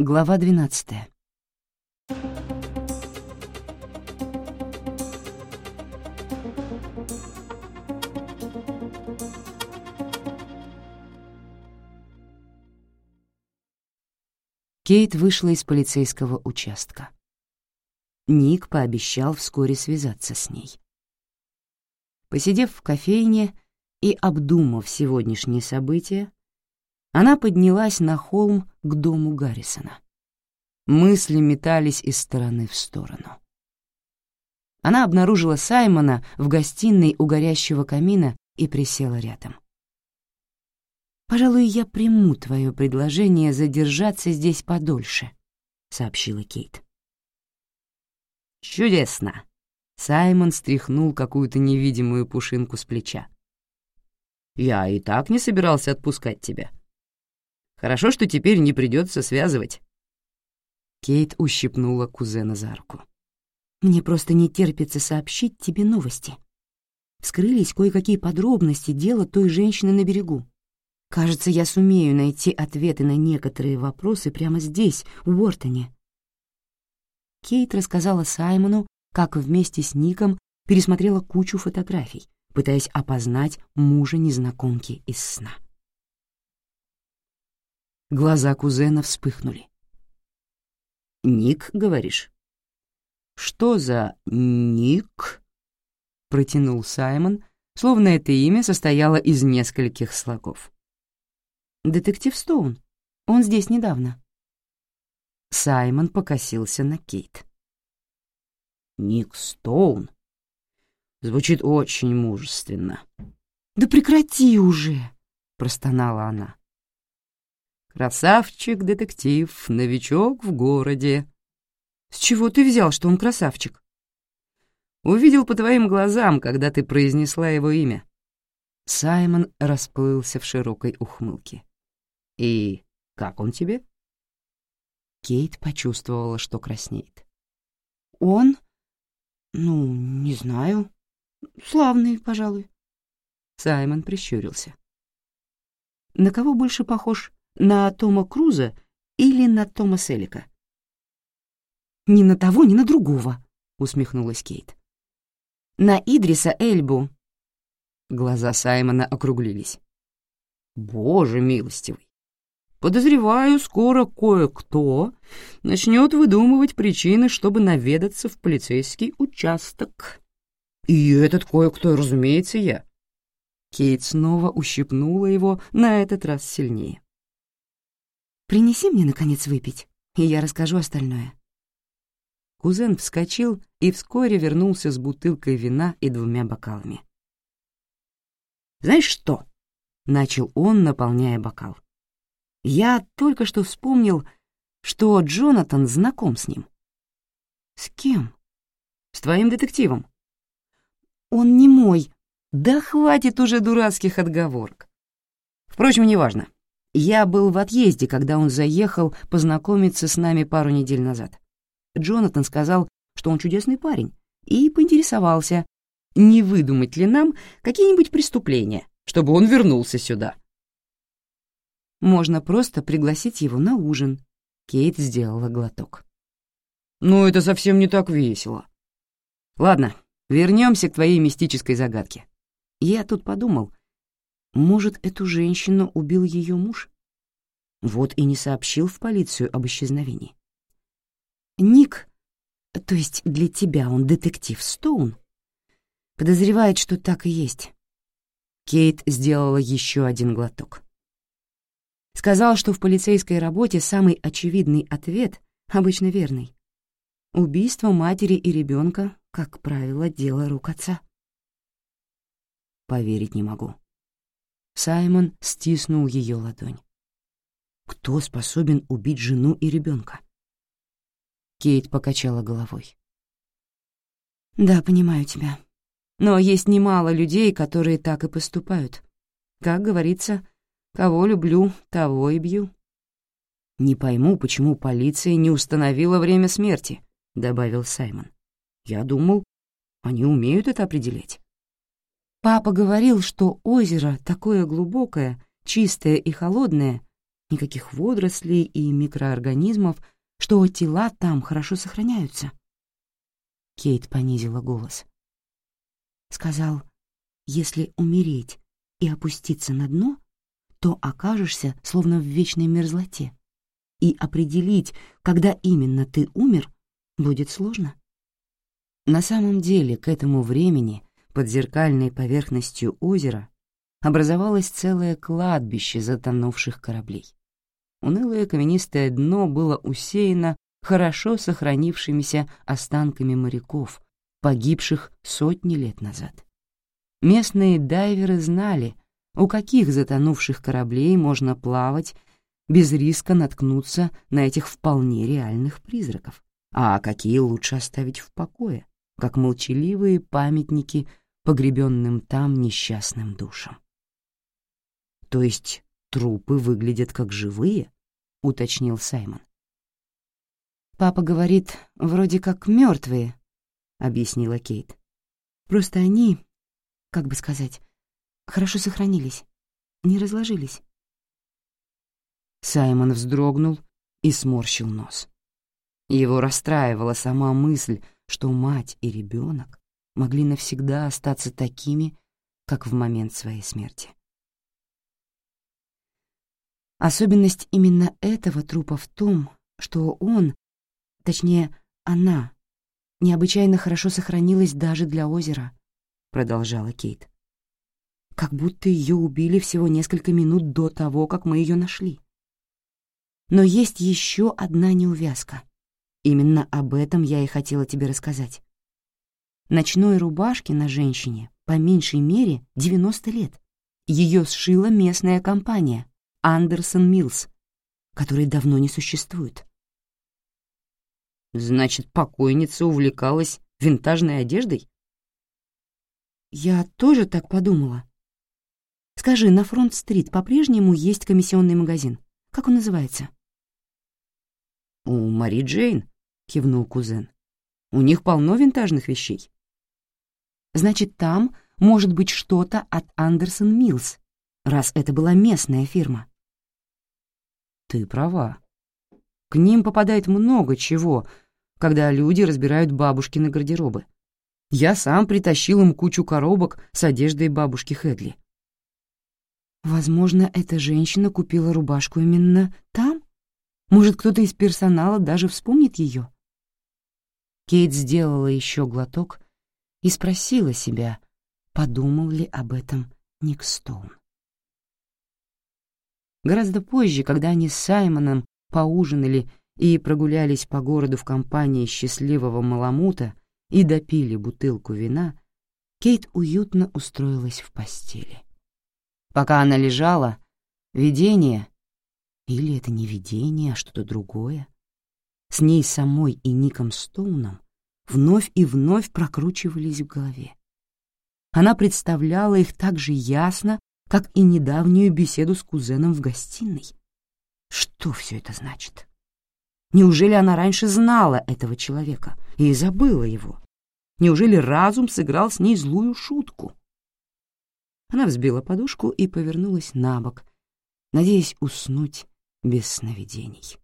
Глава 12. Кейт вышла из полицейского участка. Ник пообещал вскоре связаться с ней. Посидев в кофейне и обдумав сегодняшние события, она поднялась на холм к дому Гаррисона. Мысли метались из стороны в сторону. Она обнаружила Саймона в гостиной у горящего камина и присела рядом. «Пожалуй, я приму твое предложение задержаться здесь подольше», — сообщила Кейт. «Чудесно!» — Саймон стряхнул какую-то невидимую пушинку с плеча. «Я и так не собирался отпускать тебя. Хорошо, что теперь не придется связывать». Кейт ущипнула кузена за руку. «Мне просто не терпится сообщить тебе новости. Вскрылись кое-какие подробности дела той женщины на берегу. Кажется, я сумею найти ответы на некоторые вопросы прямо здесь, в Уортоне». Кейт рассказала Саймону, как вместе с Ником пересмотрела кучу фотографий, пытаясь опознать мужа незнакомки из сна. Глаза кузена вспыхнули. «Ник, говоришь?» «Что за Ник?» — протянул Саймон, словно это имя состояло из нескольких слогов. «Детектив Стоун. Он здесь недавно». Саймон покосился на Кейт. «Ник Стоун? Звучит очень мужественно». «Да прекрати уже!» — простонала она. Красавчик-детектив, новичок в городе». «С чего ты взял, что он красавчик?» «Увидел по твоим глазам, когда ты произнесла его имя». Саймон расплылся в широкой ухмылке. «И как он тебе?» Кейт почувствовала, что краснеет. «Он? Ну, не знаю. Славный, пожалуй». Саймон прищурился. «На кого больше похож? на Тома Круза или на Тома Селика?» «Ни на того, ни на другого», — усмехнулась Кейт. «На Идриса Эльбу». Глаза Саймона округлились. «Боже милостивый! Подозреваю, скоро кое-кто начнет выдумывать причины, чтобы наведаться в полицейский участок. И этот кое-кто, разумеется, я». Кейт снова ущипнула его, на этот раз сильнее. Принеси мне, наконец, выпить, и я расскажу остальное». Кузен вскочил и вскоре вернулся с бутылкой вина и двумя бокалами. «Знаешь что?» — начал он, наполняя бокал. «Я только что вспомнил, что Джонатан знаком с ним». «С кем?» «С твоим детективом». «Он не мой. Да хватит уже дурацких отговорок». «Впрочем, неважно. Я был в отъезде, когда он заехал познакомиться с нами пару недель назад. Джонатан сказал, что он чудесный парень, и поинтересовался, не выдумать ли нам какие-нибудь преступления, чтобы он вернулся сюда. Можно просто пригласить его на ужин. Кейт сделала глоток. Но это совсем не так весело. Ладно, вернемся к твоей мистической загадке. Я тут подумал, может, эту женщину убил ее муж? Вот и не сообщил в полицию об исчезновении. Ник, то есть для тебя он детектив Стоун, подозревает, что так и есть. Кейт сделала еще один глоток. Сказал, что в полицейской работе самый очевидный ответ, обычно верный. Убийство матери и ребенка, как правило, дело рук отца. Поверить не могу. Саймон стиснул ее ладонь. «Кто способен убить жену и ребенка?» Кейт покачала головой. «Да, понимаю тебя. Но есть немало людей, которые так и поступают. Как говорится, кого люблю, того и бью». «Не пойму, почему полиция не установила время смерти», — добавил Саймон. «Я думал, они умеют это определять». Папа говорил, что озеро такое глубокое, чистое и холодное, никаких водорослей и микроорганизмов, что тела там хорошо сохраняются. Кейт понизила голос. Сказал, если умереть и опуститься на дно, то окажешься словно в вечной мерзлоте. И определить, когда именно ты умер, будет сложно. На самом деле, к этому времени — под зеркальной поверхностью озера образовалось целое кладбище затонувших кораблей. Унылое каменистое дно было усеяно хорошо сохранившимися останками моряков, погибших сотни лет назад. Местные дайверы знали, у каких затонувших кораблей можно плавать без риска наткнуться на этих вполне реальных призраков, а какие лучше оставить в покое, как молчаливые памятники погребенным там несчастным душам. «То есть трупы выглядят как живые?» — уточнил Саймон. «Папа говорит, вроде как мертвые, объяснила Кейт. «Просто они, как бы сказать, хорошо сохранились, не разложились». Саймон вздрогнул и сморщил нос. Его расстраивала сама мысль, что мать и ребенок могли навсегда остаться такими, как в момент своей смерти. Особенность именно этого трупа в том, что он, точнее, она, необычайно хорошо сохранилась даже для озера, продолжала Кейт. Как будто ее убили всего несколько минут до того, как мы ее нашли. Но есть еще одна неувязка. Именно об этом я и хотела тебе рассказать ночной рубашке на женщине по меньшей мере 90 лет. Ее сшила местная компания Андерсон Милс, которой давно не существует. Значит, покойница увлекалась винтажной одеждой? Я тоже так подумала. Скажи, на Фронт-стрит по-прежнему есть комиссионный магазин. Как он называется? У Мари Джейн, кивнул кузен. У них полно винтажных вещей. Значит, там может быть что-то от Андерсон Милс, раз это была местная фирма. Ты права. К ним попадает много чего, когда люди разбирают бабушкины гардеробы. Я сам притащил им кучу коробок с одеждой бабушки Хедли. Возможно, эта женщина купила рубашку именно там? Может, кто-то из персонала даже вспомнит ее? Кейт сделала еще глоток — и спросила себя, подумал ли об этом Ник Стоун. Гораздо позже, когда они с Саймоном поужинали и прогулялись по городу в компании счастливого маламута и допили бутылку вина, Кейт уютно устроилась в постели. Пока она лежала, видение, или это не видение, а что-то другое, с ней самой и Ником Стоуном вновь и вновь прокручивались в голове. Она представляла их так же ясно, как и недавнюю беседу с кузеном в гостиной. Что все это значит? Неужели она раньше знала этого человека и забыла его? Неужели разум сыграл с ней злую шутку? Она взбила подушку и повернулась на бок, надеясь уснуть без сновидений.